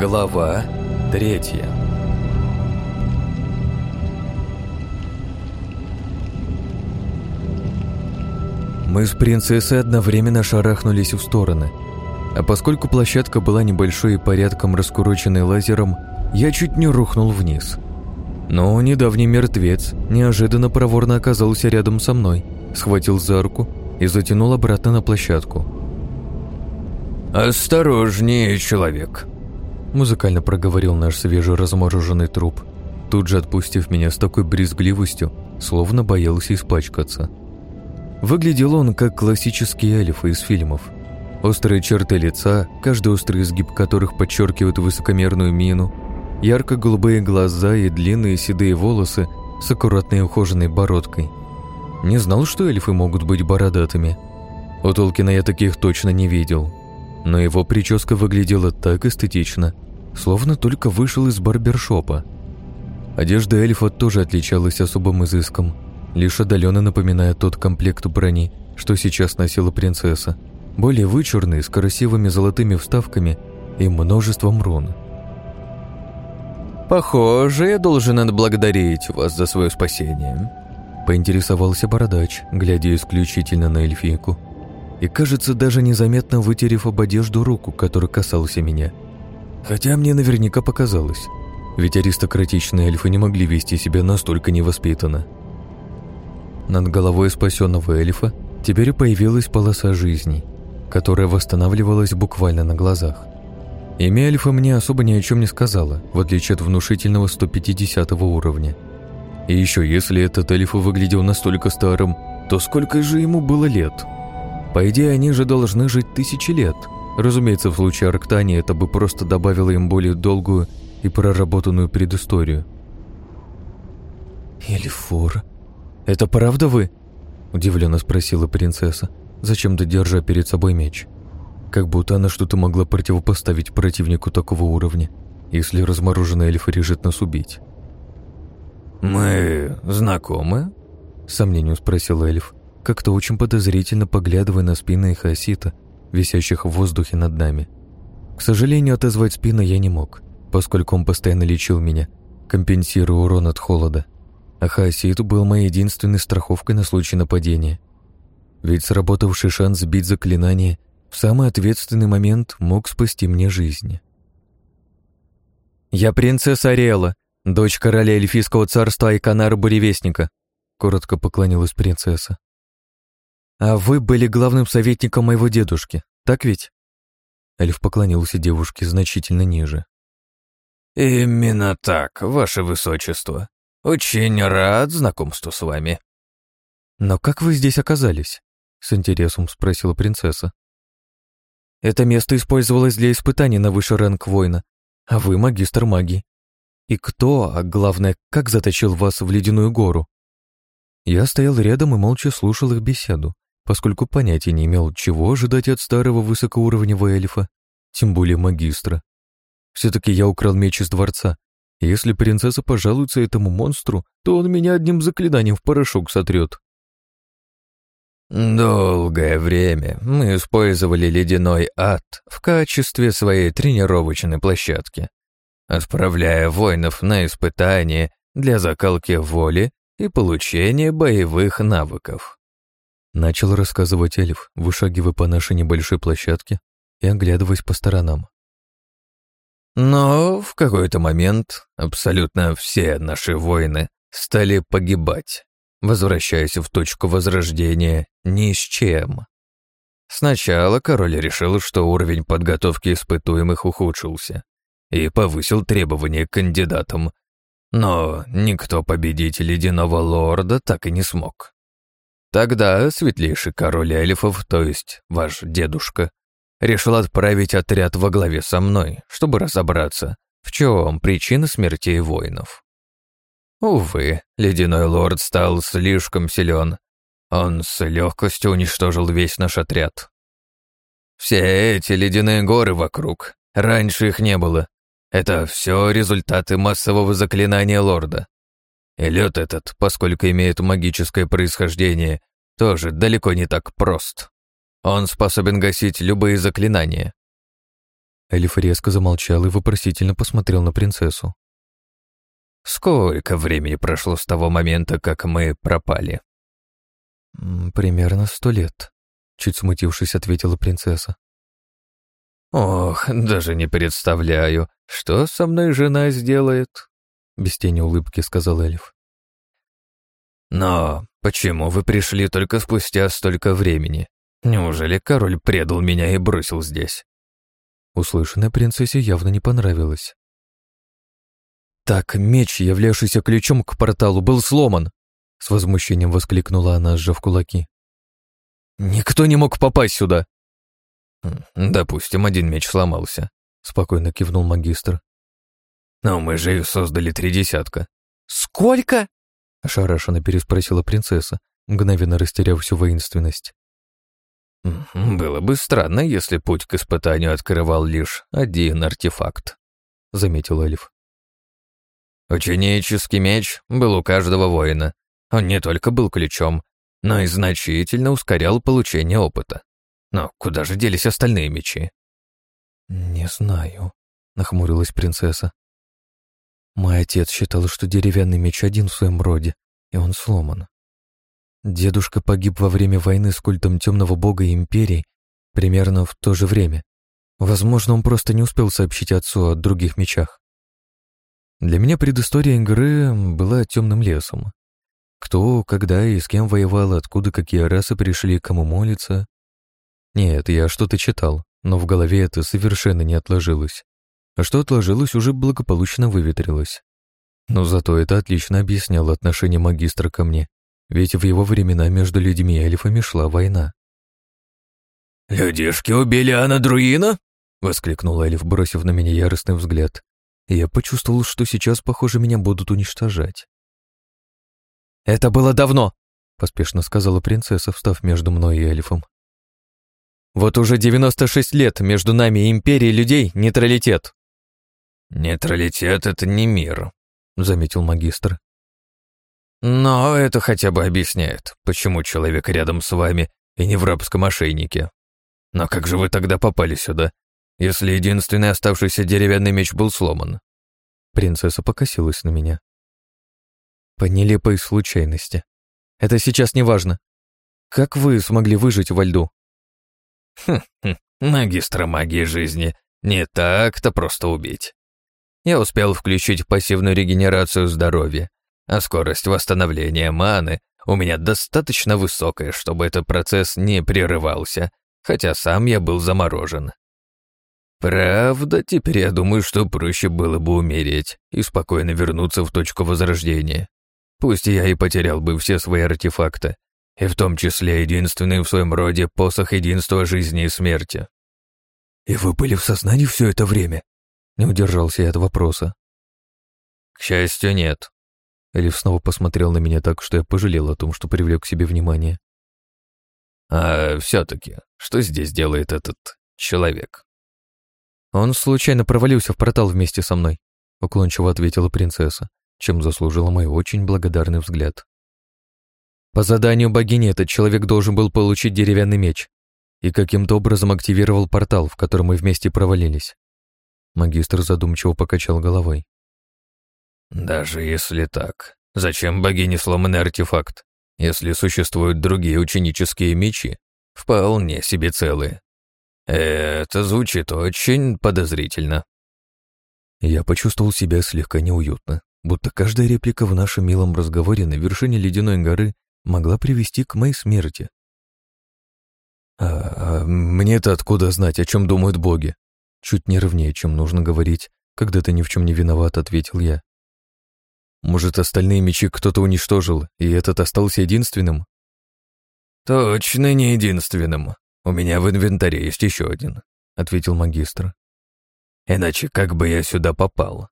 Глава третья Мы с принцессой одновременно шарахнулись в стороны. А поскольку площадка была небольшой и порядком раскуроченной лазером, я чуть не рухнул вниз. Но недавний мертвец неожиданно проворно оказался рядом со мной, схватил за руку и затянул обратно на площадку. «Осторожнее, человек!» Музыкально проговорил наш свежеразмороженный труп, тут же отпустив меня с такой брезгливостью, словно боялся испачкаться. Выглядел он как классический эльф из фильмов. Острые черты лица, каждый острый изгиб которых подчеркивает высокомерную мину, ярко-голубые глаза и длинные седые волосы с аккуратной ухоженной бородкой. Не знал, что эльфы могут быть бородатыми. У Толкина я таких точно не видел но его прическа выглядела так эстетично, словно только вышел из барбершопа. Одежда эльфа тоже отличалась особым изыском, лишь отдаленно напоминая тот комплект брони, что сейчас носила принцесса, более вычурный, с красивыми золотыми вставками и множеством рун. «Похоже, я должен отблагодарить вас за свое спасение», — поинтересовался бородач, глядя исключительно на эльфийку и, кажется, даже незаметно вытерев об одежду руку, которая касался меня. Хотя мне наверняка показалось, ведь аристократичные эльфы не могли вести себя настолько невоспитанно. Над головой спасенного эльфа теперь появилась полоса жизни, которая восстанавливалась буквально на глазах. Имя эльфа мне особо ни о чем не сказала, в отличие от внушительного 150 уровня. И еще если этот эльф выглядел настолько старым, то сколько же ему было лет – по идее, они же должны жить тысячи лет. Разумеется, в случае Арктании это бы просто добавило им более долгую и проработанную предысторию. «Эльфор, это правда вы?» – удивленно спросила принцесса, зачем-то держа перед собой меч. Как будто она что-то могла противопоставить противнику такого уровня, если размороженный эльф решит нас убить. «Мы знакомы?» – сомнением спросил эльф как-то очень подозрительно поглядывая на спины хаосита, висящих в воздухе над нами. К сожалению, отозвать спину я не мог, поскольку он постоянно лечил меня, компенсируя урон от холода. А хаосит был моей единственной страховкой на случай нападения. Ведь сработавший шанс сбить заклинание в самый ответственный момент мог спасти мне жизнь. «Я принцесса Ариэла, дочь короля эльфийского царства Айканара Буревестника», коротко поклонилась принцесса. «А вы были главным советником моего дедушки, так ведь?» Эльф поклонился девушке значительно ниже. «Именно так, ваше высочество. Очень рад знакомству с вами». «Но как вы здесь оказались?» — с интересом спросила принцесса. «Это место использовалось для испытаний на высший ранг воина, а вы магистр магии. И кто, а главное, как заточил вас в ледяную гору?» Я стоял рядом и молча слушал их беседу поскольку понятия не имел, чего ожидать от старого высокоуровневого эльфа, тем более магистра. Все-таки я украл меч из дворца, и если принцесса пожалуется этому монстру, то он меня одним заклинанием в порошок сотрет. Долгое время мы использовали ледяной ад в качестве своей тренировочной площадки, отправляя воинов на испытания для закалки воли и получения боевых навыков. Начал рассказывать эльф, вышагивая по нашей небольшой площадке и оглядываясь по сторонам. Но в какой-то момент абсолютно все наши воины стали погибать, возвращаясь в точку возрождения ни с чем. Сначала король решил, что уровень подготовки испытуемых ухудшился и повысил требования к кандидатам, но никто победить ледяного лорда так и не смог. Тогда светлейший король эльфов, то есть ваш дедушка, решил отправить отряд во главе со мной, чтобы разобраться, в чем причина смертей воинов. Увы, ледяной лорд стал слишком силен. Он с легкостью уничтожил весь наш отряд. Все эти ледяные горы вокруг, раньше их не было. Это все результаты массового заклинания лорда. Лед этот, поскольку имеет магическое происхождение, тоже далеко не так прост. Он способен гасить любые заклинания. Элиф резко замолчал и вопросительно посмотрел на принцессу. «Сколько времени прошло с того момента, как мы пропали?» «Примерно сто лет», — чуть смутившись, ответила принцесса. «Ох, даже не представляю, что со мной жена сделает», — без тени улыбки сказал Эльф. «Но почему вы пришли только спустя столько времени? Неужели король предал меня и бросил здесь?» Услышанное принцессе явно не понравилось. «Так меч, являвшийся ключом к порталу, был сломан!» С возмущением воскликнула она, сжав кулаки. «Никто не мог попасть сюда!» «Допустим, один меч сломался», — спокойно кивнул магистр. «Но мы же их создали три десятка». «Сколько?» — ошарашенно переспросила принцесса, мгновенно растеряв всю воинственность. «Было бы странно, если путь к испытанию открывал лишь один артефакт», — заметил Эльф. «Ученический меч был у каждого воина. Он не только был ключом, но и значительно ускорял получение опыта. Но куда же делись остальные мечи?» «Не знаю», — нахмурилась принцесса. «Мой отец считал, что деревянный меч один в своем роде, и он сломан. Дедушка погиб во время войны с культом темного бога империи примерно в то же время. Возможно, он просто не успел сообщить отцу о других мечах. Для меня предыстория игры была темным лесом. Кто, когда и с кем воевал, откуда какие расы пришли, кому молиться. Нет, я что-то читал, но в голове это совершенно не отложилось. А что отложилось, уже благополучно выветрилось. Но зато это отлично объясняло отношение магистра ко мне ведь в его времена между людьми и эльфами шла война. «Людишки убили Анна Друина?» — воскликнул эльф, бросив на меня яростный взгляд. я почувствовал, что сейчас, похоже, меня будут уничтожать. «Это было давно!» — поспешно сказала принцесса, встав между мной и эльфом. «Вот уже 96 лет между нами и империей людей нейтралитет». «Нейтралитет — это не мир», — заметил магистр. Но это хотя бы объясняет, почему человек рядом с вами и не в рабском ошейнике. Но как же вы тогда попали сюда, если единственный оставшийся деревянный меч был сломан? Принцесса покосилась на меня. По нелепой случайности. Это сейчас не важно. Как вы смогли выжить во льду? Хм-хм, магистра магии жизни не так-то просто убить. Я успел включить пассивную регенерацию здоровья, а скорость восстановления маны у меня достаточно высокая, чтобы этот процесс не прерывался, хотя сам я был заморожен. Правда, теперь я думаю, что проще было бы умереть и спокойно вернуться в точку возрождения. Пусть я и потерял бы все свои артефакты, и в том числе единственный в своем роде посох единства жизни и смерти. «И вы были в сознании все это время?» Не удержался я от вопроса. «К счастью, нет. Элиф снова посмотрел на меня так, что я пожалел о том, что привлек к себе внимание. «А все-таки, что здесь делает этот человек?» «Он случайно провалился в портал вместе со мной», — уклончиво ответила принцесса, чем заслужила мой очень благодарный взгляд. «По заданию богини этот человек должен был получить деревянный меч и каким-то образом активировал портал, в который мы вместе провалились». Магистр задумчиво покачал головой. Даже если так, зачем богине сломанный артефакт, если существуют другие ученические мечи, вполне себе целые? Это звучит очень подозрительно. Я почувствовал себя слегка неуютно, будто каждая реплика в нашем милом разговоре на вершине ледяной горы могла привести к моей смерти. «А, а мне-то откуда знать, о чем думают боги?» Чуть нервнее, чем нужно говорить, когда ты ни в чем не виноват, ответил я. Может, остальные мечи кто-то уничтожил, и этот остался единственным? Точно не единственным. У меня в инвентаре есть еще один, ответил магистр. Иначе как бы я сюда попал?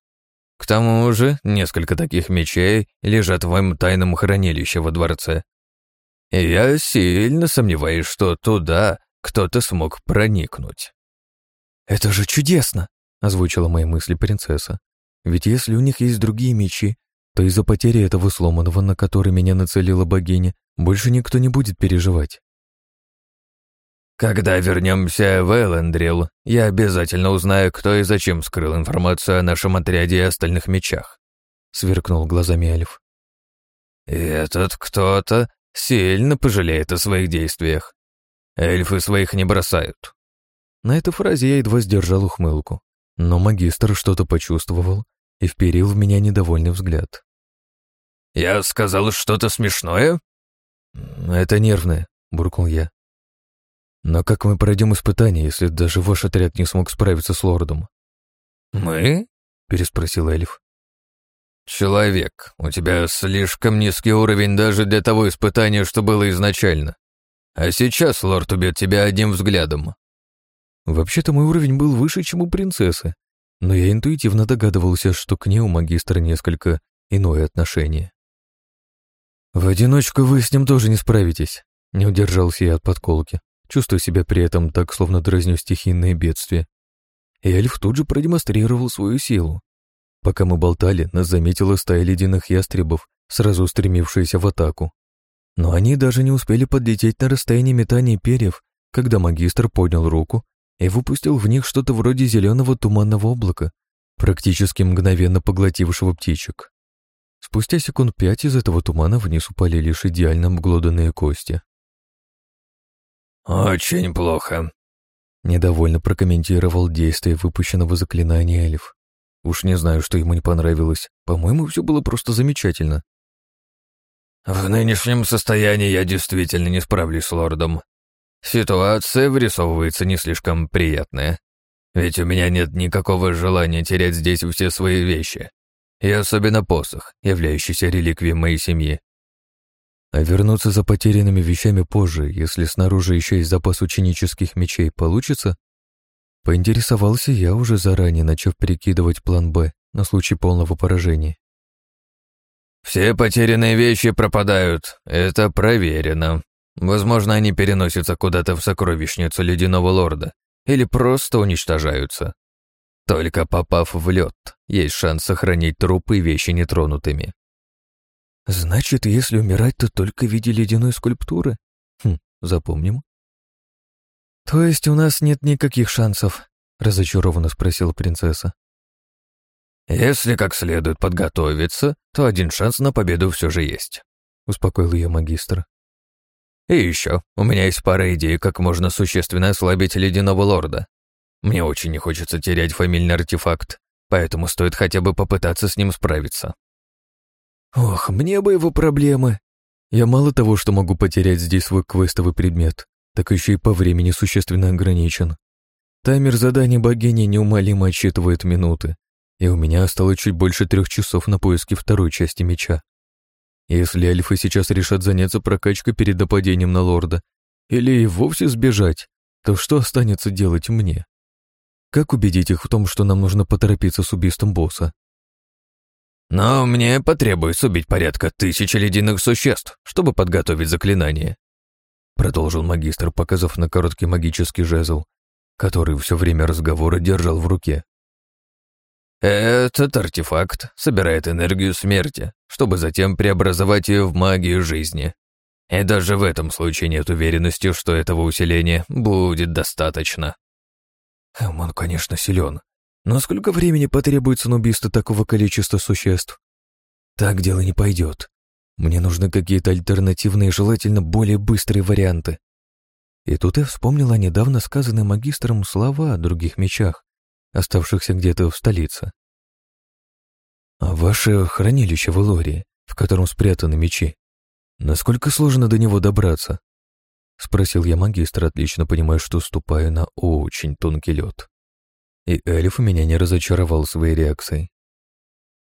К тому же, несколько таких мечей лежат в моем тайном хранилище во дворце. И я сильно сомневаюсь, что туда кто-то смог проникнуть. «Это же чудесно!» — озвучила мои мысли принцесса. «Ведь если у них есть другие мечи, то из-за потери этого сломанного, на который меня нацелила богиня, больше никто не будет переживать. Когда вернемся в Эллендрил, я обязательно узнаю, кто и зачем скрыл информацию о нашем отряде и остальных мечах», — сверкнул глазами эльф. «Этот кто-то сильно пожалеет о своих действиях. Эльфы своих не бросают». На этой фразе я едва сдержал ухмылку, но магистр что-то почувствовал и вперил в меня недовольный взгляд. «Я сказал что-то смешное?» «Это нервное», — буркнул я. Но как мы пройдем испытание, если даже ваш отряд не смог справиться с лордом? Мы? переспросил эльф. Человек, у тебя слишком низкий уровень даже для того испытания, что было изначально. А сейчас лорд убьет тебя одним взглядом. Вообще-то мой уровень был выше, чем у принцессы, но я интуитивно догадывался, что к ней у магистра несколько иное отношение. В одиночку вы с ним тоже не справитесь, не удержался я от подколки чувствуя себя при этом так, словно дразню стихийное бедствие. И эльф тут же продемонстрировал свою силу. Пока мы болтали, нас заметила стая ледяных ястребов, сразу устремившаяся в атаку. Но они даже не успели подлететь на расстояние метания перьев, когда магистр поднял руку и выпустил в них что-то вроде зеленого туманного облака, практически мгновенно поглотившего птичек. Спустя секунд пять из этого тумана вниз упали лишь идеально обглоданные кости. «Очень плохо», — недовольно прокомментировал действие выпущенного заклинания Эльф. Уж не знаю, что ему не понравилось. По-моему, все было просто замечательно. «В нынешнем состоянии я действительно не справлюсь с лордом. Ситуация вырисовывается не слишком приятная. Ведь у меня нет никакого желания терять здесь все свои вещи. И особенно посох, являющийся реликвией моей семьи. А вернуться за потерянными вещами позже, если снаружи еще есть запас ученических мечей, получится? Поинтересовался я уже заранее, начав перекидывать план «Б» на случай полного поражения. «Все потерянные вещи пропадают, это проверено. Возможно, они переносятся куда-то в сокровищницу Ледяного Лорда или просто уничтожаются. Только попав в лед, есть шанс сохранить трупы и вещи нетронутыми. Значит, если умирать, то только в виде ледяной скульптуры? Хм, запомним. То есть у нас нет никаких шансов? Разочарованно спросила принцесса. Если как следует подготовиться, то один шанс на победу все же есть, успокоил ее магистр. И еще, у меня есть пара идей, как можно существенно ослабить ледяного лорда. Мне очень не хочется терять фамильный артефакт, поэтому стоит хотя бы попытаться с ним справиться. Ох, мне бы его проблемы. Я мало того, что могу потерять здесь свой квестовый предмет, так еще и по времени существенно ограничен. Таймер задания богини неумолимо отсчитывает минуты, и у меня осталось чуть больше трех часов на поиски второй части меча. Если эльфы сейчас решат заняться прокачкой перед нападением на лорда, или и вовсе сбежать, то что останется делать мне? Как убедить их в том, что нам нужно поторопиться с убийством босса? Но мне потребуется убить порядка тысячи ледяных существ, чтобы подготовить заклинание. Продолжил магистр, показав на короткий магический жезл, который все время разговора держал в руке. Этот артефакт собирает энергию смерти, чтобы затем преобразовать ее в магию жизни. И даже в этом случае нет уверенности, что этого усиления будет достаточно. Он, конечно, силен, но сколько времени потребуется на убийство такого количества существ? Так дело не пойдет. Мне нужны какие-то альтернативные, желательно более быстрые варианты. И тут я вспомнила недавно сказанные магистром слова о других мечах, оставшихся где-то в столице. А ваше хранилище в Элории, в котором спрятаны мечи, насколько сложно до него добраться? Спросил я магистра, отлично понимая, что ступаю на очень тонкий лед и эльф меня не разочаровал своей реакцией.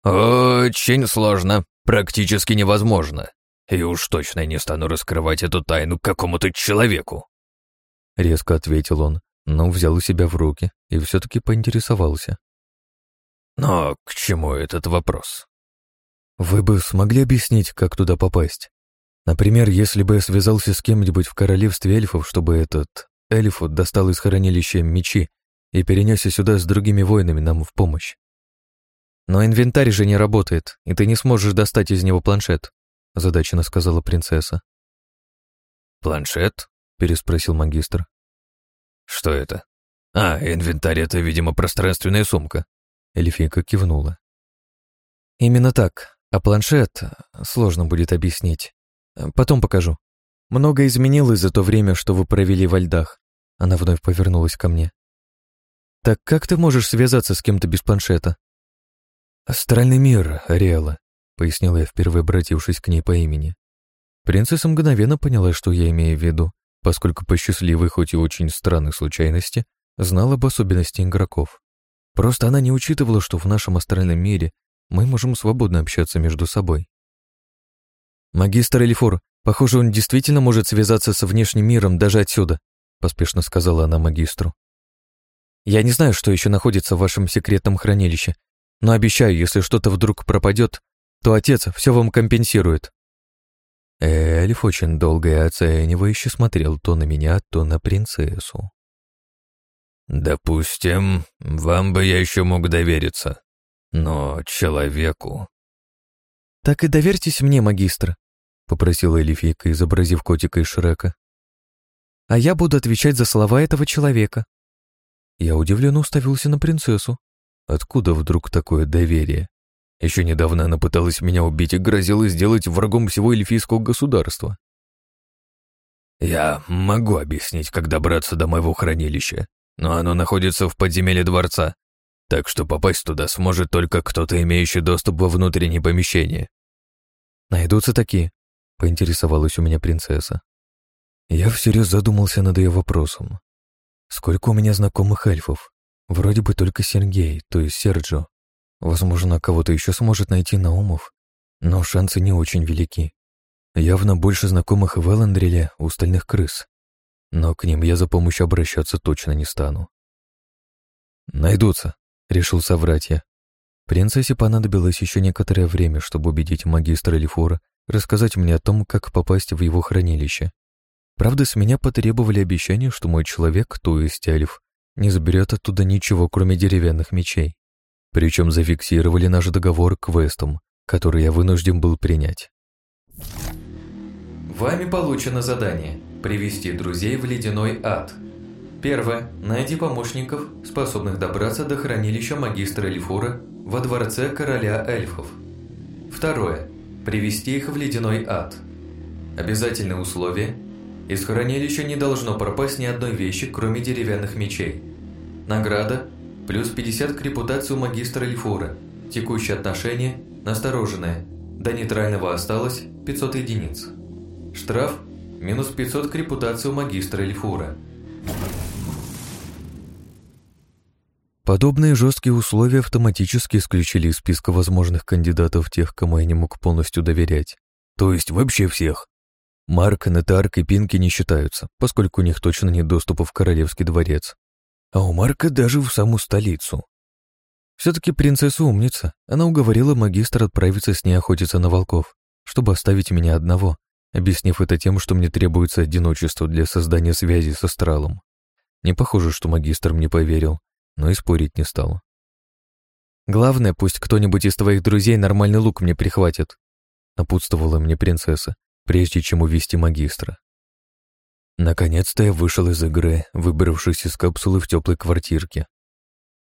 «Очень сложно, практически невозможно. И уж точно не стану раскрывать эту тайну какому-то человеку», — резко ответил он, но взял себя в руки и все-таки поинтересовался. «Но к чему этот вопрос?» «Вы бы смогли объяснить, как туда попасть? Например, если бы я связался с кем-нибудь в королевстве эльфов, чтобы этот эльф достал из хранилища мечи и перенесся сюда с другими воинами нам в помощь. Но инвентарь же не работает, и ты не сможешь достать из него планшет, задаченно сказала принцесса. Планшет? переспросил магистр. Что это? А, инвентарь — это, видимо, пространственная сумка. Эльфийка кивнула. Именно так. А планшет сложно будет объяснить. Потом покажу. Многое изменилось за то время, что вы провели во льдах. Она вновь повернулась ко мне. Так как ты можешь связаться с кем-то без планшета? Астральный мир, Ариэла, пояснила я, впервые обратившись к ней по имени. Принцесса мгновенно поняла, что я имею в виду, поскольку по счастливой, хоть и очень странной случайности, знала об особенности игроков. Просто она не учитывала, что в нашем астральном мире мы можем свободно общаться между собой. «Магистр Элифор, похоже, он действительно может связаться со внешним миром даже отсюда», поспешно сказала она магистру. «Я не знаю, что еще находится в вашем секретном хранилище, но обещаю, если что-то вдруг пропадет, то отец все вам компенсирует». Эльф очень долго и оценивающе смотрел то на меня, то на принцессу. «Допустим, вам бы я еще мог довериться, но человеку...» «Так и доверьтесь мне, магистр», — попросила Элифийка, изобразив котика из Шрека. «А я буду отвечать за слова этого человека». Я удивленно уставился на принцессу. Откуда вдруг такое доверие? Еще недавно она пыталась меня убить и грозила сделать врагом всего эльфийского государства. «Я могу объяснить, как добраться до моего хранилища, но оно находится в подземелье дворца, так что попасть туда сможет только кто-то, имеющий доступ во внутреннее помещение». «Найдутся такие?» — поинтересовалась у меня принцесса. Я всерьез задумался над ее вопросом. Сколько у меня знакомых эльфов? Вроде бы только Сергей, то есть Серджо. Возможно, кого-то еще сможет найти Наумов, но шансы не очень велики. Явно больше знакомых в Эллендриле у стальных крыс. Но к ним я за помощью обращаться точно не стану. «Найдутся», — решил соврать я. Принцессе понадобилось еще некоторое время, чтобы убедить магистра Лифора рассказать мне о том, как попасть в его хранилище. Правда, с меня потребовали обещание, что мой человек, то есть Эльф, не заберет оттуда ничего, кроме деревянных мечей. Причем зафиксировали наш договор квестом, который я вынужден был принять. Вами получено задание «Привести друзей в ледяной ад». Первое. Найди помощников, способных добраться до хранилища магистра Эльфура во дворце короля эльфов. Второе. Привести их в ледяной ад. Обязательное условие – из хранилища не должно пропасть ни одной вещи, кроме деревянных мечей. Награда – плюс 50 к репутации магистра Эльфура. Текущее отношение – настороженное. До нейтрального осталось 500 единиц. Штраф – минус 500 к репутации магистра Эльфура. Подобные жесткие условия автоматически исключили из списка возможных кандидатов тех, кому я не мог полностью доверять. То есть вообще всех. Марк, Нетарк и Пинки не считаются, поскольку у них точно нет доступа в Королевский дворец. А у Марка даже в саму столицу. Все-таки принцесса умница. Она уговорила магистра отправиться с ней охотиться на волков, чтобы оставить меня одного, объяснив это тем, что мне требуется одиночество для создания связи с астралом. Не похоже, что магистр мне поверил, но и спорить не стал. «Главное, пусть кто-нибудь из твоих друзей нормальный лук мне прихватит», напутствовала мне принцесса, прежде чем увести магистра. Наконец-то я вышел из игры, выбравшись из капсулы в теплой квартирке.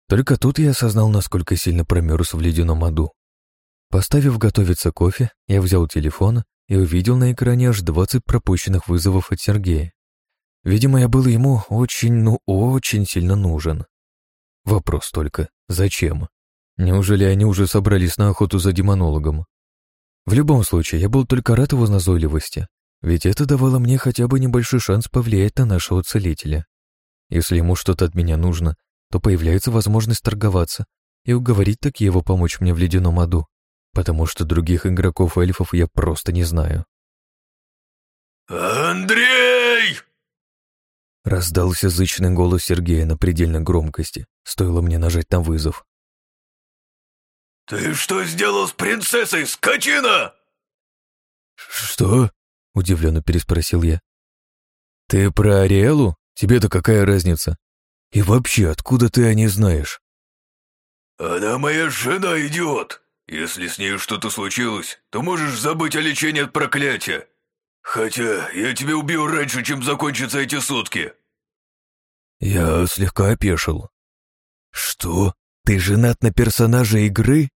Только тут я осознал, насколько сильно промерз в ледяном аду. Поставив готовиться кофе, я взял телефон и увидел на экране аж 20 пропущенных вызовов от Сергея. Видимо, я был ему очень, ну очень сильно нужен. Вопрос только, зачем? Неужели они уже собрались на охоту за демонологом? В любом случае, я был только рад его назойливости, ведь это давало мне хотя бы небольшой шанс повлиять на нашего целителя. Если ему что-то от меня нужно, то появляется возможность торговаться и уговорить так его помочь мне в ледяном аду, потому что других игроков-эльфов я просто не знаю. «Андрей!» Раздался зычный голос Сергея на предельной громкости. Стоило мне нажать на вызов. «Ты что сделал с принцессой, скотина?» «Что?» — удивленно переспросил я. «Ты про Ариэлу? Тебе-то какая разница? И вообще, откуда ты о ней знаешь?» «Она моя жена, идиот! Если с ней что-то случилось, то можешь забыть о лечении от проклятия. Хотя я тебя убью раньше, чем закончатся эти сутки!» Я слегка опешил. «Что? Ты женат на персонаже игры?»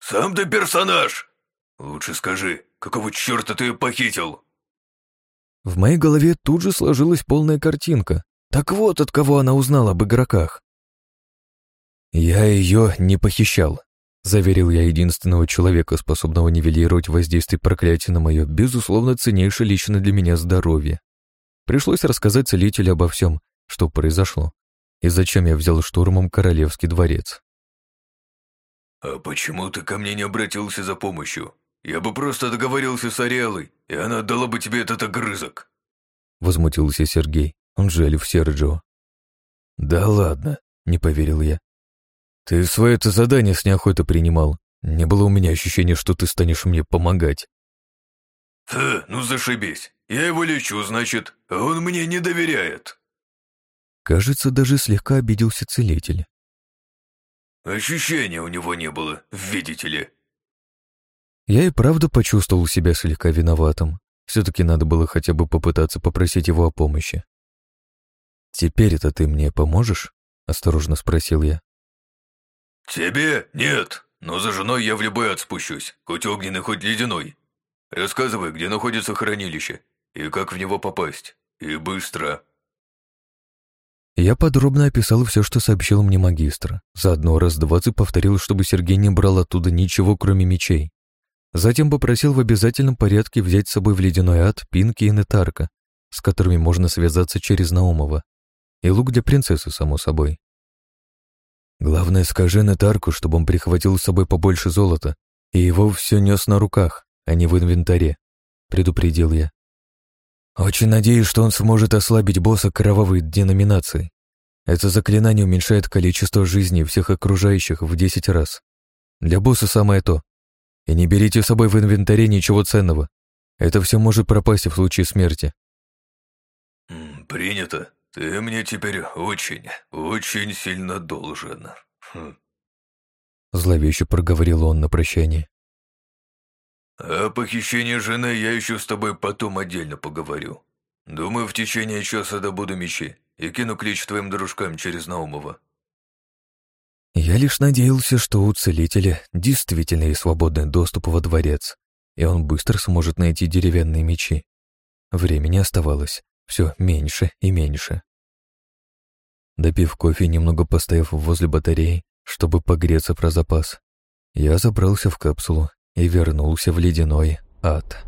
«Сам ты персонаж! Лучше скажи, какого черта ты ее похитил?» В моей голове тут же сложилась полная картинка. Так вот, от кого она узнала об игроках. «Я ее не похищал», — заверил я единственного человека, способного нивелировать воздействие проклятия на мое, безусловно, ценнейшее лично для меня здоровье. Пришлось рассказать целителю обо всем, что произошло, и зачем я взял штурмом королевский дворец. «А почему ты ко мне не обратился за помощью? Я бы просто договорился с Ариэлой, и она отдала бы тебе этот огрызок!» Возмутился Сергей, он же Эльф Серджио. «Да ладно», — не поверил я. «Ты свое это задание с неохотой принимал. Не было у меня ощущения, что ты станешь мне помогать». «Фу, ну зашибись. Я его лечу, значит, а он мне не доверяет». Кажется, даже слегка обиделся целитель. Ощущения у него не было, видите ли. Я и правда почувствовал себя слегка виноватым. Все-таки надо было хотя бы попытаться попросить его о помощи. «Теперь это ты мне поможешь?» — осторожно спросил я. «Тебе нет, но за женой я в любой ад спущусь, хоть огненный, хоть ледяной. Рассказывай, где находится хранилище и как в него попасть. И быстро». Я подробно описал все, что сообщил мне магистр. Заодно раз двадцать повторил, чтобы Сергей не брал оттуда ничего, кроме мечей. Затем попросил в обязательном порядке взять с собой в ледяной ад Пинки и Нетарка, с которыми можно связаться через Наумова. И лук для принцессы, само собой. Главное, скажи Нетарку, чтобы он прихватил с собой побольше золота, и его все нес на руках, а не в инвентаре, предупредил я. Очень надеюсь, что он сможет ослабить босса кровавой деноминации. Это заклинание уменьшает количество жизней всех окружающих в 10 раз. Для босса самое то. И не берите с собой в инвентаре ничего ценного. Это все может пропасть в случае смерти. «Принято. Ты мне теперь очень, очень сильно должен». Хм. Зловеще проговорил он на прощание. О похищении жены я еще с тобой потом отдельно поговорю. Думаю, в течение часа добуду мечи и кину клич твоим дружкам через Наумова. Я лишь надеялся, что у целителя действительно есть свободный доступ во дворец, и он быстро сможет найти деревянные мечи. Времени оставалось все меньше и меньше. Допив кофе немного постояв возле батареи, чтобы погреться про запас, я забрался в капсулу и вернулся в ледяной ад.